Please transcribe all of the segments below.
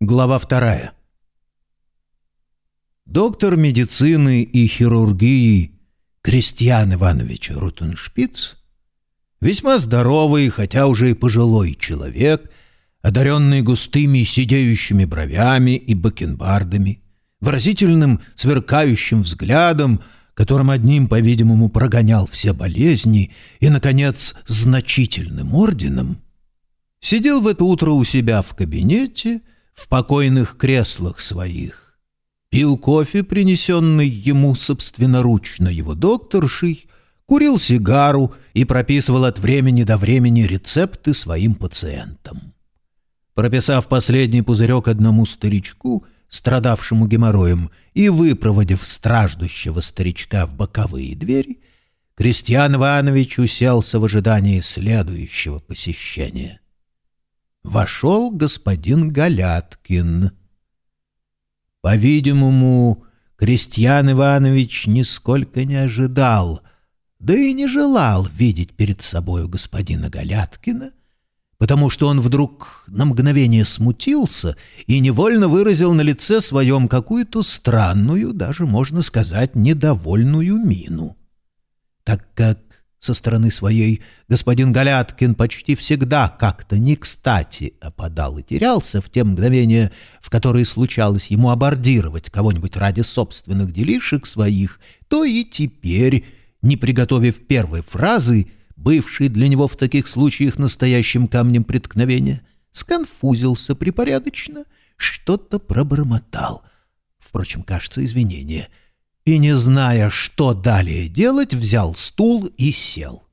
Глава вторая. Доктор медицины и хирургии Кристиан Иванович Рутеншпиц, весьма здоровый, хотя уже и пожилой человек, одаренный густыми сидеющими бровями и бакенбардами, выразительным сверкающим взглядом, которым одним, по-видимому, прогонял все болезни, и, наконец, значительным орденом, сидел в это утро у себя в кабинете в покойных креслах своих, пил кофе, принесенный ему собственноручно его докторшей, курил сигару и прописывал от времени до времени рецепты своим пациентам. Прописав последний пузырек одному старичку, страдавшему геморроем, и выпроводив страждущего старичка в боковые двери, Кристиан Иванович уселся в ожидании следующего посещения. Вошел господин Галяткин. По-видимому, Кристиан Иванович нисколько не ожидал, да и не желал видеть перед собою господина Галяткина, потому что он вдруг на мгновение смутился и невольно выразил на лице своем какую-то странную, даже, можно сказать, недовольную мину. Так как со стороны своей господин Галяткин почти всегда как-то не кстати опадал и терялся в те мгновения, в которые случалось ему абордировать кого-нибудь ради собственных делишек своих, то и теперь, не приготовив первой фразы, бывший для него в таких случаях настоящим камнем преткновения, сконфузился припорядочно, что-то пробормотал. Впрочем, кажется, извинение. И, не зная, что далее делать, взял стул и сел.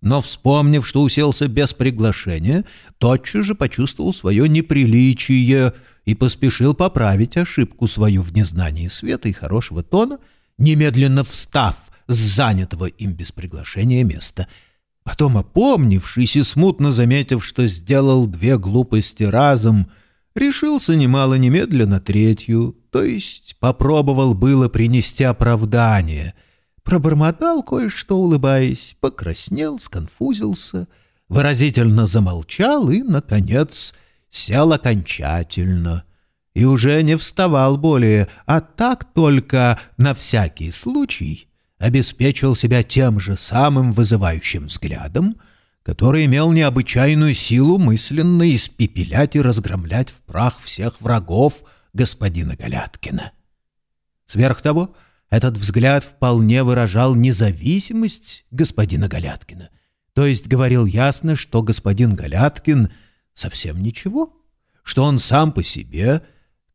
Но, вспомнив, что уселся без приглашения, тотчас же почувствовал свое неприличие и поспешил поправить ошибку свою в незнании света и хорошего тона, немедленно встав с занятого им без приглашения места. Потом, опомнившись и смутно заметив, что сделал две глупости разом, решился немало немедленно третью, то есть попробовал было принести оправдание. Пробормотал кое-что, улыбаясь, покраснел, сконфузился, выразительно замолчал и, наконец, сел окончательно — и уже не вставал более, а так только на всякий случай обеспечил себя тем же самым вызывающим взглядом, который имел необычайную силу мысленно испепелять и разгромлять в прах всех врагов господина Галяткина. Сверх того, этот взгляд вполне выражал независимость господина Галяткина, то есть говорил ясно, что господин Галяткин совсем ничего, что он сам по себе,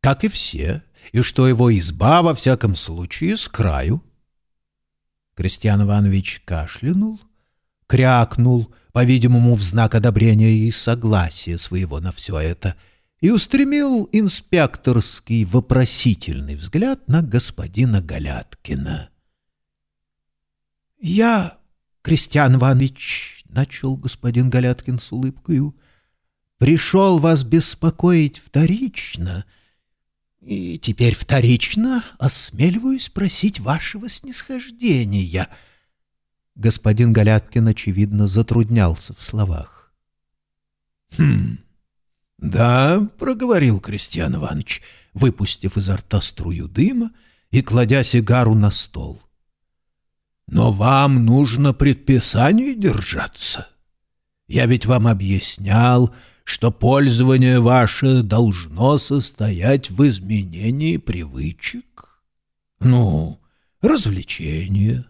как и все, и что его изба, во всяком случае, с краю — Кристиан Иванович кашлянул, крякнул, по-видимому, в знак одобрения и согласия своего на все это, и устремил инспекторский вопросительный взгляд на господина Галяткина. «Я, Кристиан Иванович, — начал господин Галяткин с улыбкою, — пришел вас беспокоить вторично — и теперь вторично осмеливаюсь просить вашего снисхождения. Господин Галяткин, очевидно, затруднялся в словах. — Хм, да, — проговорил Кристиан Иванович, выпустив изо рта струю дыма и кладя сигару на стол. — Но вам нужно предписание держаться. Я ведь вам объяснял, что пользование ваше должно состоять в изменении привычек. Ну, развлечения.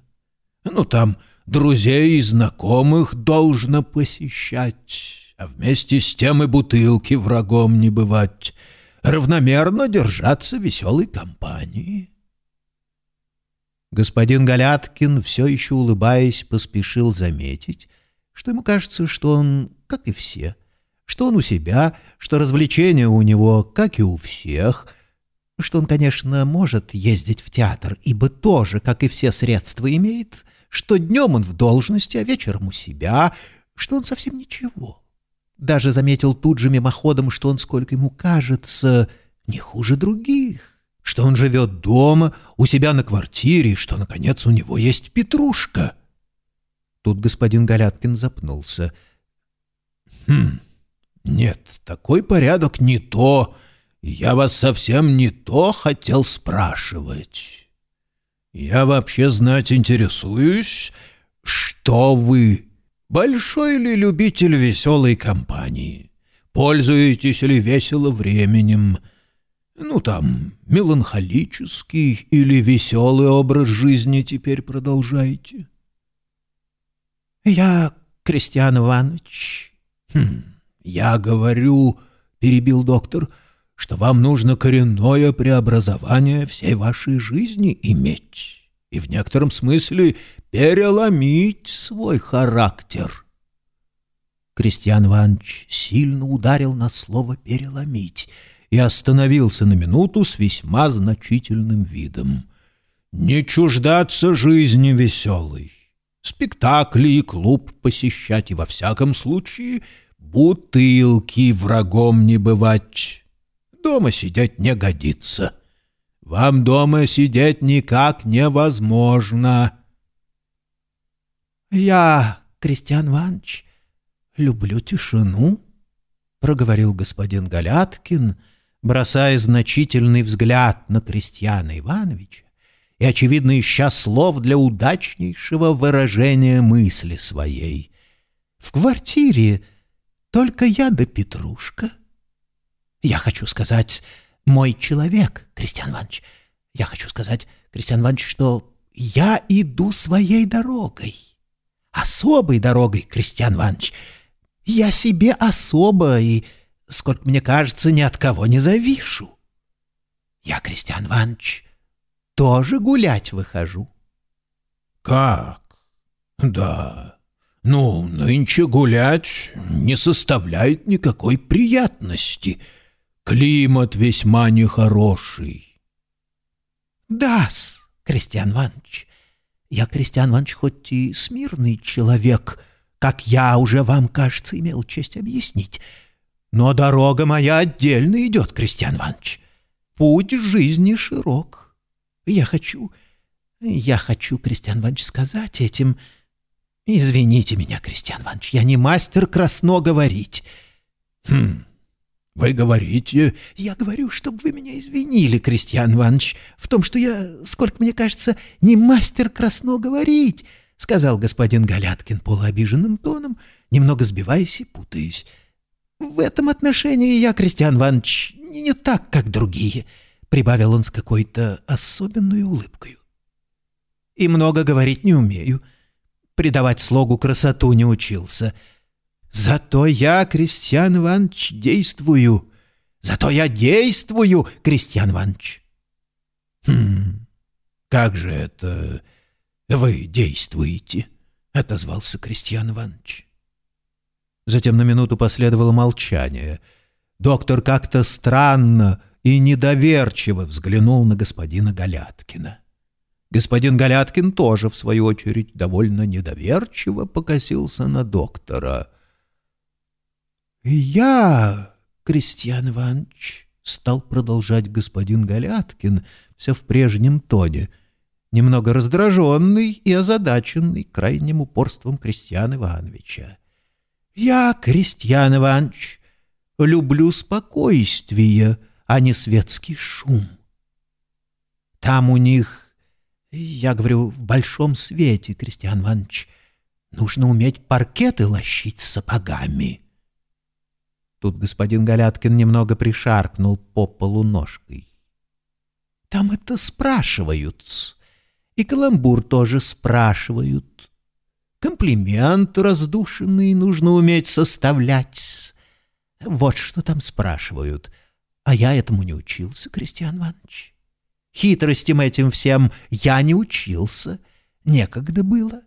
Ну, там друзей и знакомых должно посещать, а вместе с тем и бутылки врагом не бывать, равномерно держаться веселой компании. Господин Галяткин, все еще улыбаясь, поспешил заметить, что ему кажется, что он, как и все, — что он у себя, что развлечения у него, как и у всех, что он, конечно, может ездить в театр, ибо тоже, как и все средства имеет, что днем он в должности, а вечером у себя, что он совсем ничего. Даже заметил тут же мимоходом, что он, сколько ему кажется, не хуже других, что он живет дома, у себя на квартире, что, наконец, у него есть петрушка. Тут господин Галяткин запнулся. «Хм, Нет, такой порядок не то, я вас совсем не то хотел спрашивать. Я вообще знать интересуюсь, что вы, большой ли любитель веселой компании, пользуетесь ли весело временем, ну там, меланхолический или веселый образ жизни теперь продолжаете? Я, Кристиан Иванович... Хм, я говорю, перебил доктор, что вам нужно коренное преобразование всей вашей жизни иметь и в некотором смысле переломить свой характер. Кристиан Иванович сильно ударил на слово «переломить», и остановился на минуту с весьма значительным видом. «Не чуждаться жизни веселой, спектакли и клуб посещать, и во всяком случае бутылки врагом не бывать. Дома сидеть не годится. Вам дома сидеть никак невозможно». «Я, Кристиан Иванович, люблю тишину», — проговорил господин Галяткин, — бросая значительный взгляд на Крестьяна Ивановича и, очевидно, ища слов для удачнейшего выражения мысли своей. «В квартире только я да Петрушка. Я хочу сказать, мой человек, Кристиан Иванович, я хочу сказать, Кристиан Иванович, что я иду своей дорогой, особой дорогой, Кристиан Иванович. Я себе особо и сколько мне кажется, ни от кого не завишу. Я, Кристиан Иванович, тоже гулять выхожу. — Как? Да. Ну, нынче гулять не составляет никакой приятности. Климат весьма нехороший. — Да-с, Кристиан Иванович, я, Кристиан Иванович, хоть и смирный человек, как я уже вам, кажется, имел честь объяснить, — но дорога моя отдельно идет, Кристиан Иванович. Путь жизни широк. Я хочу... Я хочу, Кристиан Иванович, сказать этим... Извините меня, Кристиан Иванович, я не мастер красно говорить. Хм, вы говорите... Я говорю, чтобы вы меня извинили, Кристиан Иванович, в том, что я, сколько мне кажется, не мастер красно говорить, сказал господин Галяткин полуобиженным тоном, немного сбиваясь и путаясь. В этом отношении я, Кристиан Иванович, не так, как другие, — прибавил он с какой-то особенной улыбкой. И много говорить не умею, придавать слогу красоту не учился. Зато я, Кристиан Иванович, действую. Зато я действую, Кристиан Иванович. Хм, как же это вы действуете? — отозвался Кристиан Иванович. Затем на минуту последовало молчание. Доктор как-то странно и недоверчиво взглянул на господина Галяткина. Господин Галяткин тоже, в свою очередь, довольно недоверчиво покосился на доктора. «Я, Кристиан Иванович», — стал продолжать господин Галяткин, все в прежнем тоне, немного раздраженный и озадаченный крайним упорством Кристиана Ивановича. Я, Крестьян Иванович, люблю спокойствие, а не светский шум. Там у них, я говорю, в большом свете, Крестьян Иванович, нужно уметь паркеты лощить сапогами. Тут господин Галяткин немного пришаркнул по полу ножкой. Там это спрашивают, и каламбур тоже спрашивают. Комплимент раздушенный нужно уметь составлять. Вот что там спрашивают. А я этому не учился, Кристиан Иванович. Хитростям этим всем я не учился. Некогда было.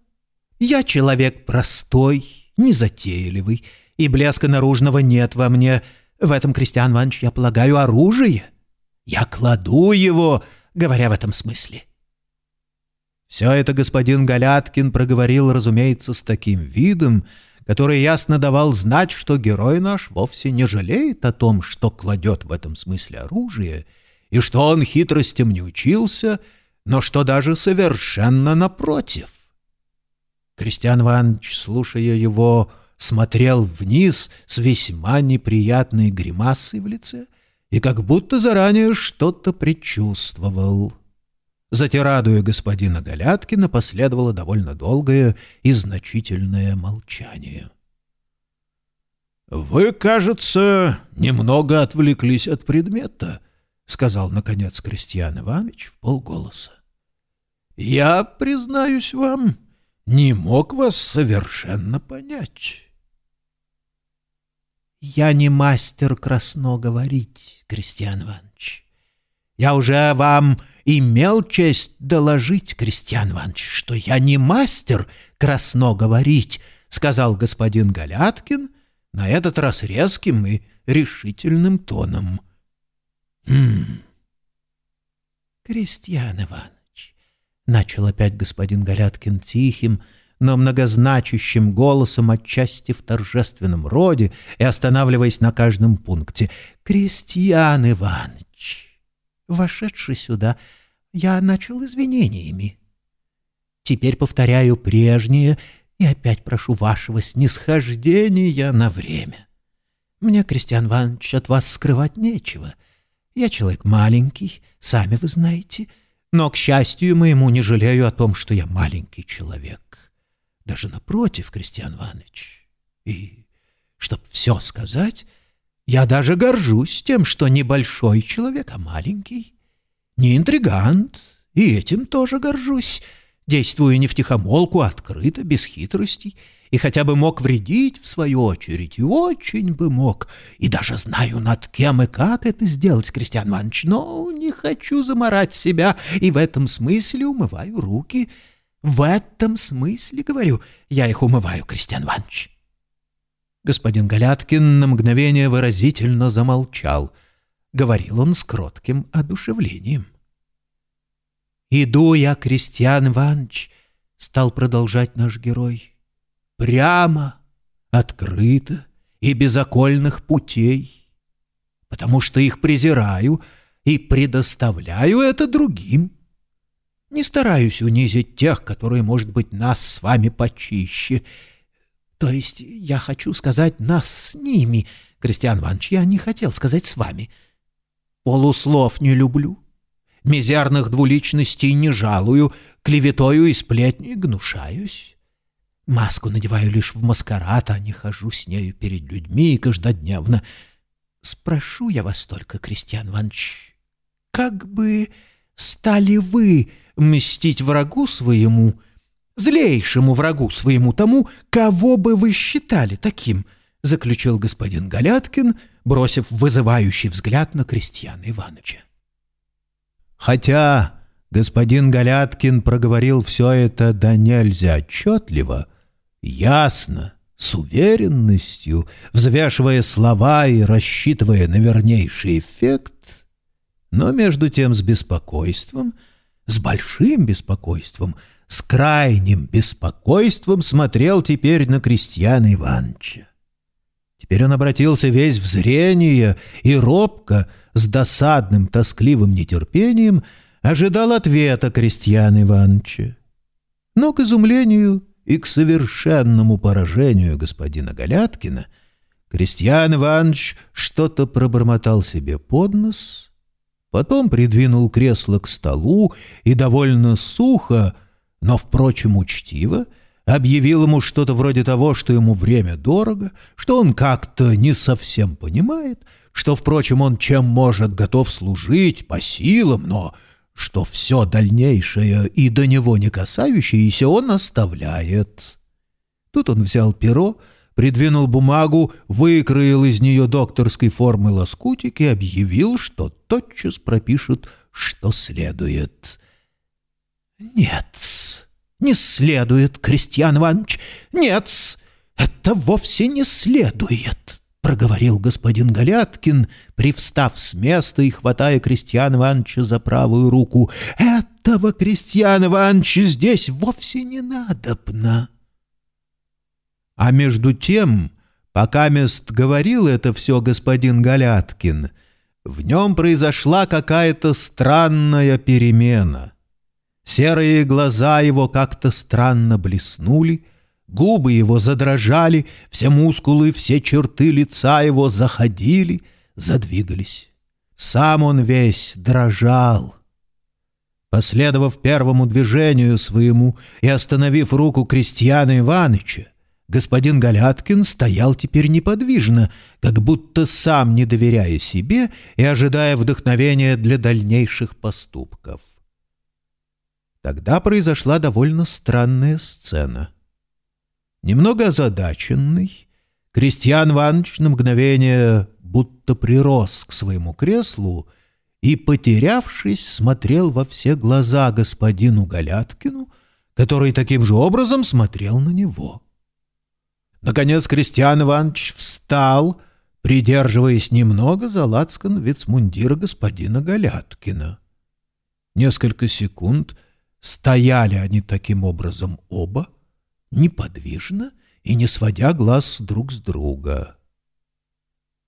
Я человек простой, незатейливый, и блеска наружного нет во мне. В этом, Кристиан Иванович, я полагаю оружие. Я кладу его, говоря в этом смысле. Все это господин Галяткин проговорил, разумеется, с таким видом, который ясно давал знать, что герой наш вовсе не жалеет о том, что кладет в этом смысле оружие, и что он хитростям не учился, но что даже совершенно напротив. Кристиан Иванович, слушая его, смотрел вниз с весьма неприятной гримасой в лице и как будто заранее что-то предчувствовал. Затирадуя господина Галяткина, последовало довольно долгое и значительное молчание. «Вы, кажется, немного отвлеклись от предмета», — сказал, наконец, Кристиан Иванович в полголоса. «Я, признаюсь вам, не мог вас совершенно понять». «Я не мастер красно говорить, Кристиан Иванович. Я уже вам имел честь доложить, Кристиан Иванович, что я не мастер красно говорить», — сказал господин Галяткин, на этот раз резким и решительным тоном. «Хм...» «Кристиан Иванович», — начал опять господин Галяткин тихим, — но многозначащим голосом отчасти в торжественном роде и останавливаясь на каждом пункте. «Крестьян Иванович, вошедший сюда, я начал извинениями. Теперь повторяю прежнее и опять прошу вашего снисхождения на время. Мне, Крестьян Иванович, от вас скрывать нечего. Я человек маленький, сами вы знаете, но, к счастью моему, не жалею о том, что я маленький человек. Даже напротив, Кристиан Иванович. И, чтоб все сказать, я даже горжусь тем, что небольшой человек, а маленький. Не интригант, и этим тоже горжусь. Действую не втихомолку, а открыто, без хитростей, и хотя бы мог вредить, в свою очередь, и очень бы мог, и даже знаю, над кем и как это сделать, Кристиан Иванович, но не хочу заморать себя, и в этом смысле умываю руки — в этом смысле, говорю, я их умываю, Кристиан Иванович. Господин Галяткин на мгновение выразительно замолчал. Говорил он с кротким одушевлением. «Иду я, Кристиан Иванович», — стал продолжать наш герой, — «прямо, открыто и без окольных путей, потому что их презираю и предоставляю это другим». Не стараюсь унизить тех, которые, может быть, нас с вами почище. То есть я хочу сказать нас с ними, Кристиан Иванович, я не хотел сказать с вами. Полуслов не люблю, мизерных двуличностей не жалую, клеветою и сплетней гнушаюсь. Маску надеваю лишь в маскарад, а не хожу с нею перед людьми каждодневно. Спрошу я вас только, Кристиан Иванович, как бы стали вы мстить врагу своему, злейшему врагу своему тому, кого бы вы считали таким, заключил господин Галяткин, бросив вызывающий взгляд на крестьяна Ивановича. Хотя господин Галяткин проговорил все это да нельзя отчетливо, ясно, с уверенностью, взвешивая слова и рассчитывая на вернейший эффект, но между тем с беспокойством — с большим беспокойством, с крайним беспокойством смотрел теперь на крестьяна Ивановича. Теперь он обратился весь в зрение и робко, с досадным, тоскливым нетерпением, ожидал ответа крестьяна Ивановича. Но, к изумлению и к совершенному поражению господина Галяткина, крестьян Иванович что-то пробормотал себе под нос — Потом придвинул кресло к столу и довольно сухо, но, впрочем, учтиво, объявил ему что-то вроде того, что ему время дорого, что он как-то не совсем понимает, что, впрочем, он чем может готов служить по силам, но что все дальнейшее и до него не касающееся он оставляет. Тут он взял перо, придвинул бумагу, выкроил из нее докторской формы лоскутик и объявил, что тотчас пропишет, что следует. «Нет, не следует, Крестьян Иванович, нет, это вовсе не следует», — проговорил господин Галяткин, привстав с места и хватая Крестьяна Ивановича за правую руку. «Этого Крестьяна Ивановича здесь вовсе не надобно». А между тем, пока мест говорил это все господин Галяткин, в нем произошла какая-то странная перемена. Серые глаза его как-то странно блеснули, губы его задрожали, все мускулы, все черты лица его заходили, задвигались. Сам он весь дрожал. Последовав первому движению своему и остановив руку Крестьяна Иваныча, господин Галяткин стоял теперь неподвижно, как будто сам не доверяя себе и ожидая вдохновения для дальнейших поступков. Тогда произошла довольно странная сцена. Немного озадаченный, Крестьян Иванович на мгновение будто прирос к своему креслу — и, потерявшись, смотрел во все глаза господину Галяткину, который таким же образом смотрел на него. Наконец Кристиан Иванович встал, придерживаясь немного за лацкан вицмундира господина Галяткина. Несколько секунд стояли они таким образом оба, неподвижно и не сводя глаз друг с друга.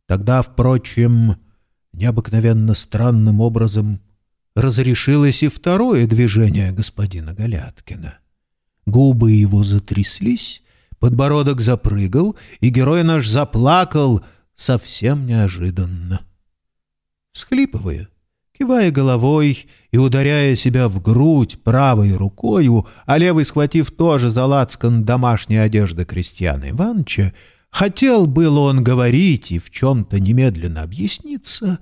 Тогда, впрочем, необыкновенно странным образом разрешилось и второе движение господина Галяткина. Губы его затряслись, подбородок запрыгал, и герой наш заплакал совсем неожиданно. Всхлипывая, кивая головой и ударяя себя в грудь правой рукою, а левой схватив тоже за лацкан домашней одежды крестьяна Ивановича, Хотел был он говорить и в чем-то немедленно объясниться,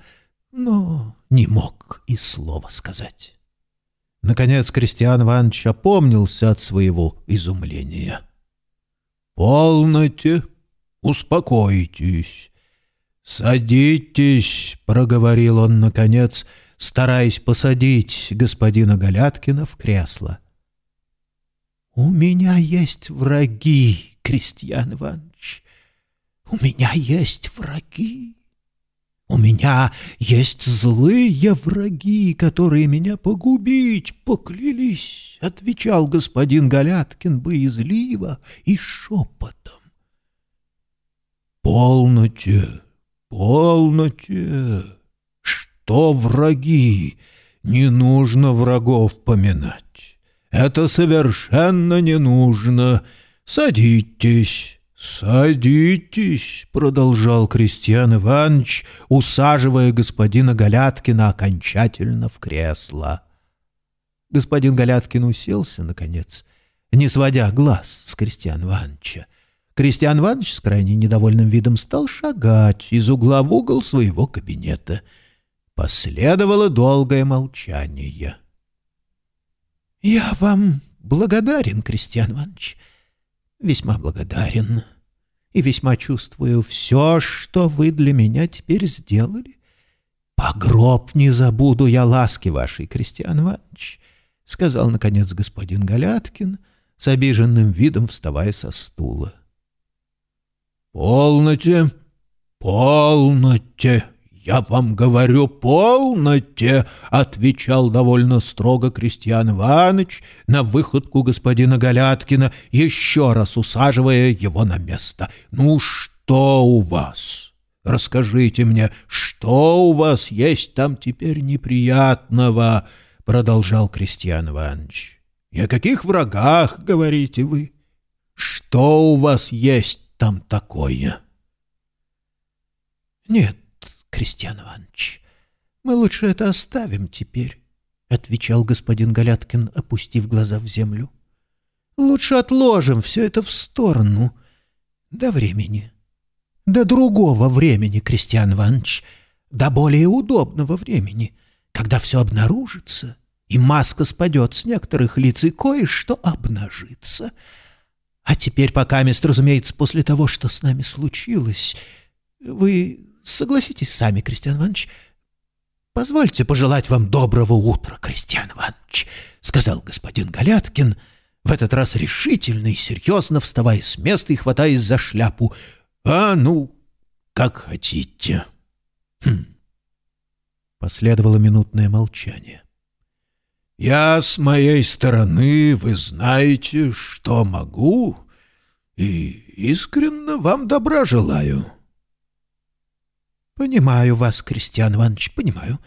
но не мог и слова сказать. Наконец Кристиан Иванович опомнился от своего изумления. «Полноте, успокойтесь, садитесь», — проговорил он, наконец, стараясь посадить господина Галяткина в кресло. «У меня есть враги, Кристиан Иванович, у меня есть враги. У меня есть злые враги, которые меня погубить поклялись, — отвечал господин Галяткин боязливо и шепотом. Полноте, полноте, что враги? Не нужно врагов поминать. Это совершенно не нужно. Садитесь. «Садитесь», — продолжал Кристиан Иванович, усаживая господина Галяткина окончательно в кресло. Господин Галяткин уселся, наконец, не сводя глаз с Кристиана Ивановича. Кристиан Иванович с крайне недовольным видом стал шагать из угла в угол своего кабинета. Последовало долгое молчание. «Я вам благодарен, Кристиан Иванович», весьма благодарен и весьма чувствую все, что вы для меня теперь сделали. По гроб не забуду я ласки вашей, Кристиан Иванович, — сказал, наконец, господин Галяткин, с обиженным видом вставая со стула. — Полноте, полноте, «Я вам говорю, полноте!» — отвечал довольно строго Кристиан Иванович на выходку господина Галяткина, еще раз усаживая его на место. «Ну что у вас? Расскажите мне, что у вас есть там теперь неприятного?» — продолжал Кристиан Иванович. «И о каких врагах, говорите вы? Что у вас есть там такое?» «Нет, Кристиан Иванович, мы лучше это оставим теперь, — отвечал господин Галяткин, опустив глаза в землю. — Лучше отложим все это в сторону. До времени. До другого времени, Кристиан Иванович. До более удобного времени, когда все обнаружится, и маска спадет с некоторых лиц, и кое-что обнажится. А теперь, пока мест, разумеется, после того, что с нами случилось, вы Согласитесь сами, Кристиан Иванович. Позвольте пожелать вам доброго утра, Кристиан Иванович, сказал господин Галяткин, в этот раз решительно и серьезно вставая с места и хватаясь за шляпу. А ну, как хотите. Хм. Последовало минутное молчание. «Я с моей стороны, вы знаете, что могу, и искренне вам добра желаю». «Понимаю вас, Кристиан Иванович, понимаю.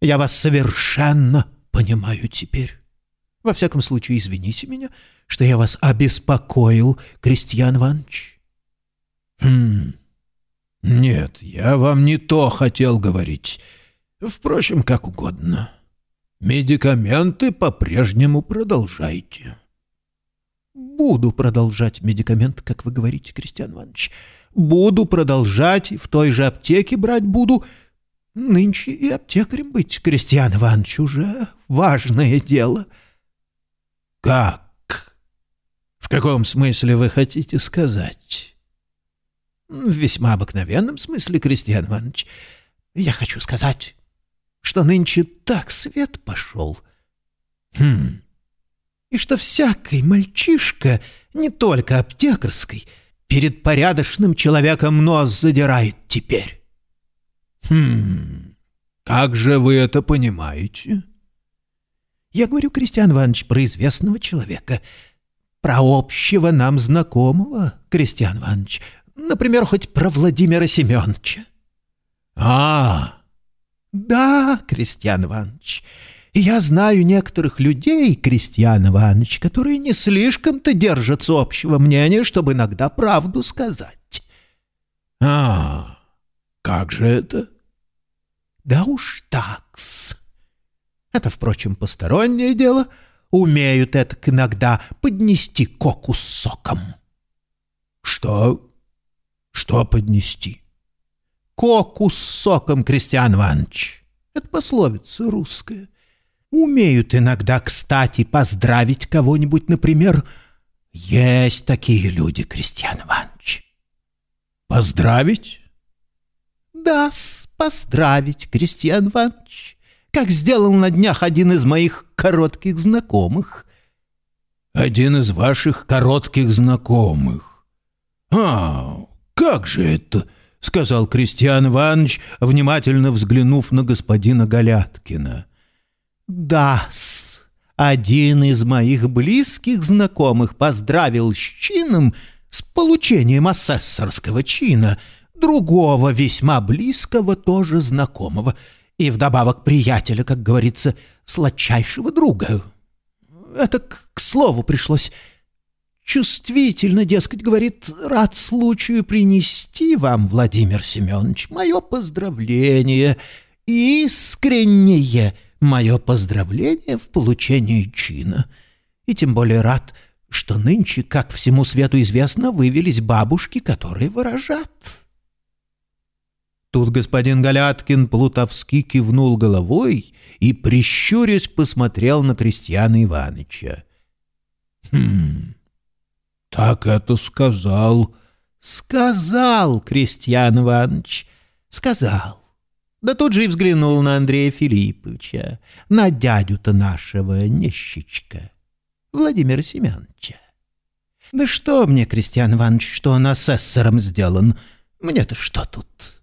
Я вас совершенно понимаю теперь. Во всяком случае, извините меня, что я вас обеспокоил, Крестьян Иванович. Хм, нет, я вам не то хотел говорить. Впрочем, как угодно. Медикаменты по-прежнему продолжайте. Буду продолжать медикамент, как вы говорите, Кристиан Иванович. Буду продолжать, в той же аптеке брать буду. Нынче и аптекарем быть, Кристиан Иванович, уже важное дело. Как? В каком смысле вы хотите сказать? В весьма обыкновенном смысле, Кристиан Иванович. Я хочу сказать, что нынче так свет пошел. Хм и что всякий мальчишка, не только аптекарский, перед порядочным человеком нос задирает теперь. Хм, как же вы это понимаете? Я говорю, Кристиан Иванович, про известного человека, про общего нам знакомого, Кристиан Иванович, например, хоть про Владимира Семеновича. А, да, Кристиан Иванович, и я знаю некоторых людей, Крестьян Иванович, которые не слишком-то держатся общего мнения, чтобы иногда правду сказать. — А, как же это? — Да уж так-с. Это, впрочем, постороннее дело. Умеют это иногда поднести коку с соком. — Что? Что поднести? — Коку с соком, Крестьян Иванович. Это пословица русская умеют иногда, кстати, поздравить кого-нибудь, например. Есть такие люди, Кристиан Иванович. Поздравить? да поздравить, Кристиан Иванович, как сделал на днях один из моих коротких знакомых. Один из ваших коротких знакомых? А, как же это? — сказал Кристиан Иванович, внимательно взглянув на господина Галяткина. — да-с, один из моих близких знакомых поздравил с чином, с получением асессорского чина, другого весьма близкого тоже знакомого и вдобавок приятеля, как говорится, сладчайшего друга. Это к, к слову пришлось. Чувствительно, дескать, говорит, рад случаю принести вам, Владимир Семенович, мое поздравление, искреннее, мое поздравление в получении чина. И тем более рад, что нынче, как всему свету известно, вывелись бабушки, которые выражат. Тут господин Галяткин Плутовский кивнул головой и, прищурясь, посмотрел на Крестьяна Иваныча. «Хм, так это сказал». «Сказал, Крестьян Иванович, сказал. Да тут же и взглянул на Андрея Филипповича, на дядю-то нашего нищечка, Владимира Семеновича. Да что мне, Кристиан Иванович, что он асессором сделан? Мне-то что тут?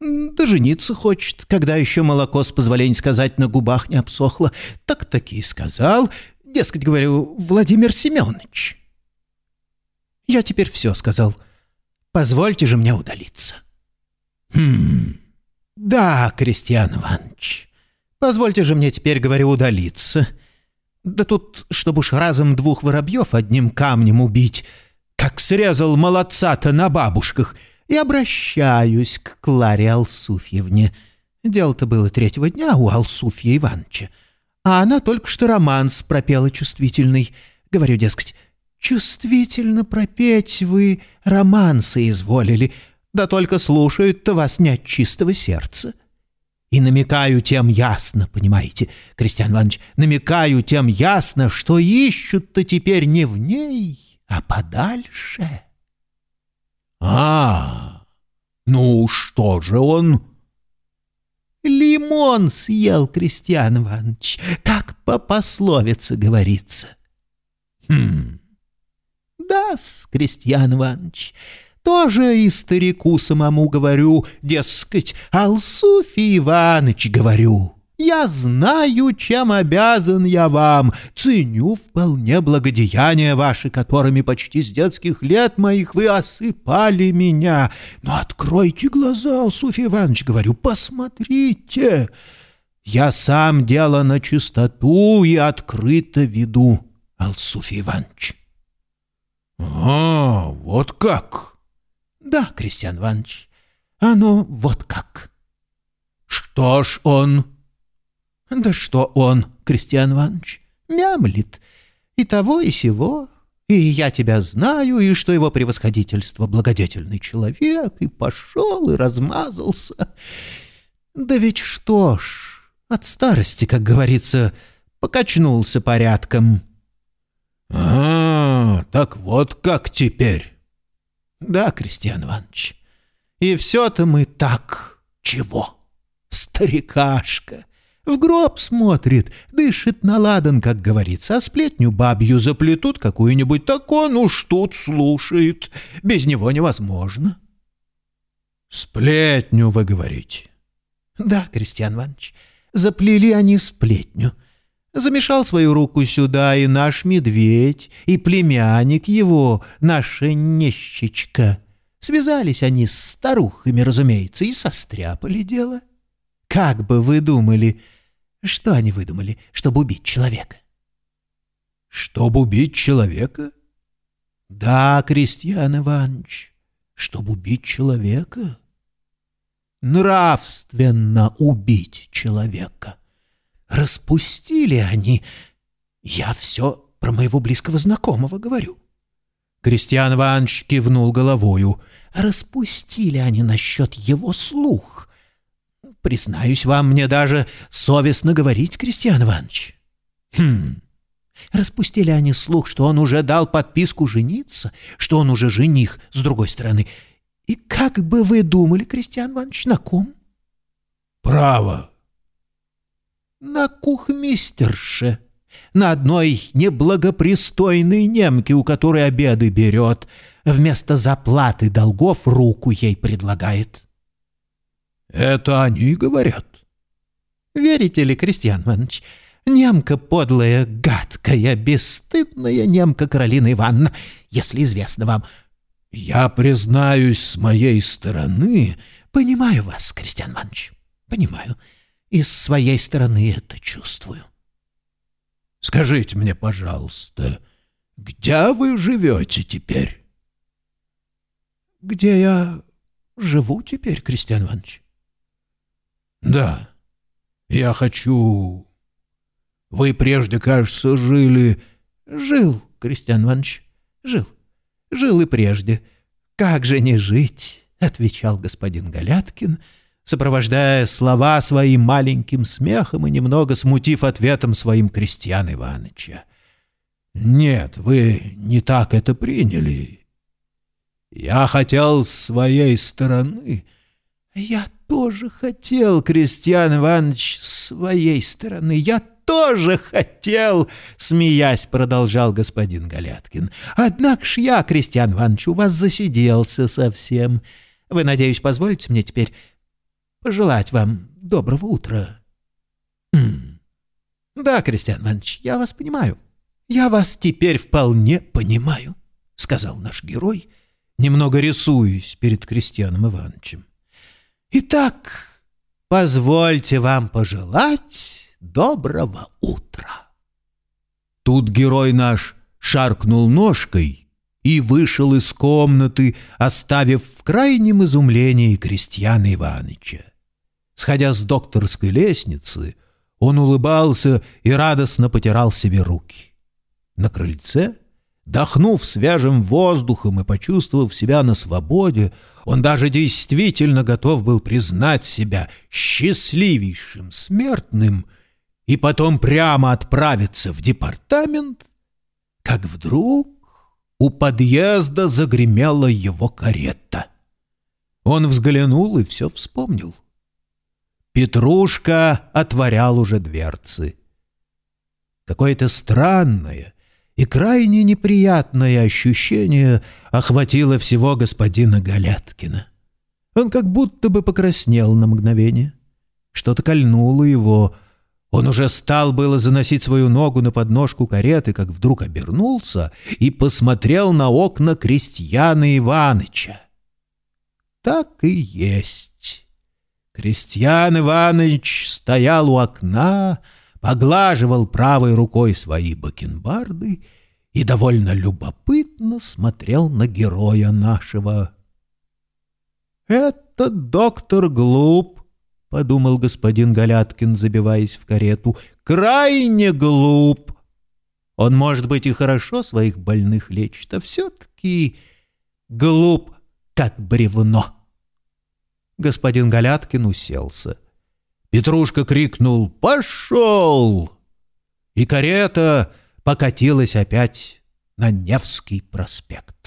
Да жениться хочет, когда еще молоко, с позволения сказать, на губах не обсохло. Так-таки и сказал, дескать, говорю, Владимир Семенович. Я теперь все сказал. Позвольте же мне удалиться. Хм... «Да, Кристиан Иванович, позвольте же мне теперь, говорю, удалиться. Да тут, чтобы уж разом двух воробьев одним камнем убить, как срезал молодца-то на бабушках, и обращаюсь к Кларе Алсуфьевне. Дело-то было третьего дня у Алсуфья Ивановича, а она только что романс пропела чувствительный. Говорю, дескать, чувствительно пропеть вы романсы изволили, да только слушают-то вас не от чистого сердца. И намекаю тем ясно, понимаете, Кристиан Иванович, намекаю тем ясно, что ищут-то теперь не в ней, а подальше. А, ну что же он? Лимон съел, Кристиан Иванович, как по пословице говорится. Хм. Да-с, Кристиан Иванович, тоже и старику самому говорю, дескать, Алсуфий Иваныч говорю. Я знаю, чем обязан я вам, ценю вполне благодеяния ваши, которыми почти с детских лет моих вы осыпали меня. Но откройте глаза, Алсуфий Иванович, говорю, посмотрите. Я сам дело на чистоту и открыто веду, Алсуфий Иванович. — А, вот как? — Да, Кристиан Иванович, оно вот как. — Что ж он? — Да что он, Кристиан Иванович, мямлит, и того, и сего, и я тебя знаю, и что его превосходительство благодетельный человек, и пошел, и размазался. Да ведь что ж, от старости, как говорится, покачнулся порядком. — А, так вот как теперь. — Да, Кристиан Иванович, и все-то мы так. Чего? Старикашка. В гроб смотрит, дышит на ладан, как говорится, а сплетню бабью заплетут какую-нибудь такую, ну уж тут слушает. Без него невозможно. — Сплетню, вы говорите? — Да, Кристиан Иванович, — Заплели они сплетню. Замешал свою руку сюда и наш медведь, и племянник его, наша нещечка. Связались они с старухами, разумеется, и состряпали дело. Как бы вы думали, что они выдумали, чтобы убить человека? Чтобы убить человека? Да, Крестьян Иванович, чтобы убить человека нравственно убить человека. Распустили они... Я все про моего близкого знакомого говорю. Кристиан Иванович кивнул головою. Распустили они насчет его слух. Признаюсь вам, мне даже совестно говорить, Кристиан Иванович. Хм... Распустили они слух, что он уже дал подписку жениться, что он уже жених, с другой стороны, и как бы вы думали, Кристиан Иванович, на ком? Право. На кухмистерше. На одной неблагопристойной немке, у которой обеды берет, вместо заплаты долгов руку ей предлагает. Это они говорят. Верите ли, Кристиан Иванович, немка подлая, гадкая, бесстыдная немка Каролина Ивановна, если известно вам, — я признаюсь с моей стороны... Понимаю вас, Кристиан Иванович, понимаю. И с своей стороны это чувствую. Скажите мне, пожалуйста, где вы живете теперь? Где я живу теперь, Кристиан Иванович? Да, я хочу... Вы прежде, кажется, жили... Жил, Кристиан Иванович, жил. Жил и прежде. Как же не жить? — отвечал господин Галяткин, сопровождая слова своим маленьким смехом и немного смутив ответом своим Крестьян Ивановича. «Нет, вы не так это приняли. Я хотел с своей стороны...» «Я тоже хотел, Крестьян Иванович, с своей стороны. Я тоже хотел, — смеясь продолжал господин Галяткин. Однако ж я, Кристиан Иванович, у вас засиделся совсем. Вы, надеюсь, позволите мне теперь пожелать вам доброго утра? Да, Кристиан Иванович, я вас понимаю. Я вас теперь вполне понимаю, — сказал наш герой, немного рисуясь перед Кристианом Ивановичем. Итак, позвольте вам пожелать доброго утра. Тут герой наш шаркнул ножкой и вышел из комнаты, оставив в крайнем изумлении Крестьяна Иваныча. Сходя с докторской лестницы, он улыбался и радостно потирал себе руки. На крыльце — Дохнув свежим воздухом и почувствовав себя на свободе, он даже действительно готов был признать себя счастливейшим смертным — и потом прямо отправиться в департамент, как вдруг у подъезда загремела его карета. Он взглянул и все вспомнил. Петрушка отворял уже дверцы. Какое-то странное и крайне неприятное ощущение охватило всего господина Галяткина. Он как будто бы покраснел на мгновение. Что-то кольнуло его — он уже стал было заносить свою ногу на подножку кареты, как вдруг обернулся и посмотрел на окна крестьяна Иваныча. Так и есть. Крестьян Иваныч стоял у окна, поглаживал правой рукой свои бакенбарды и довольно любопытно смотрел на героя нашего. «Этот доктор глуп», — подумал господин Галяткин, забиваясь в карету, — «крайне глуп. Он, может быть, и хорошо своих больных лечит, а все-таки глуп, как бревно». Господин Галяткин уселся. Петрушка крикнул «Пошел!» И карета покатилась опять на Невский проспект.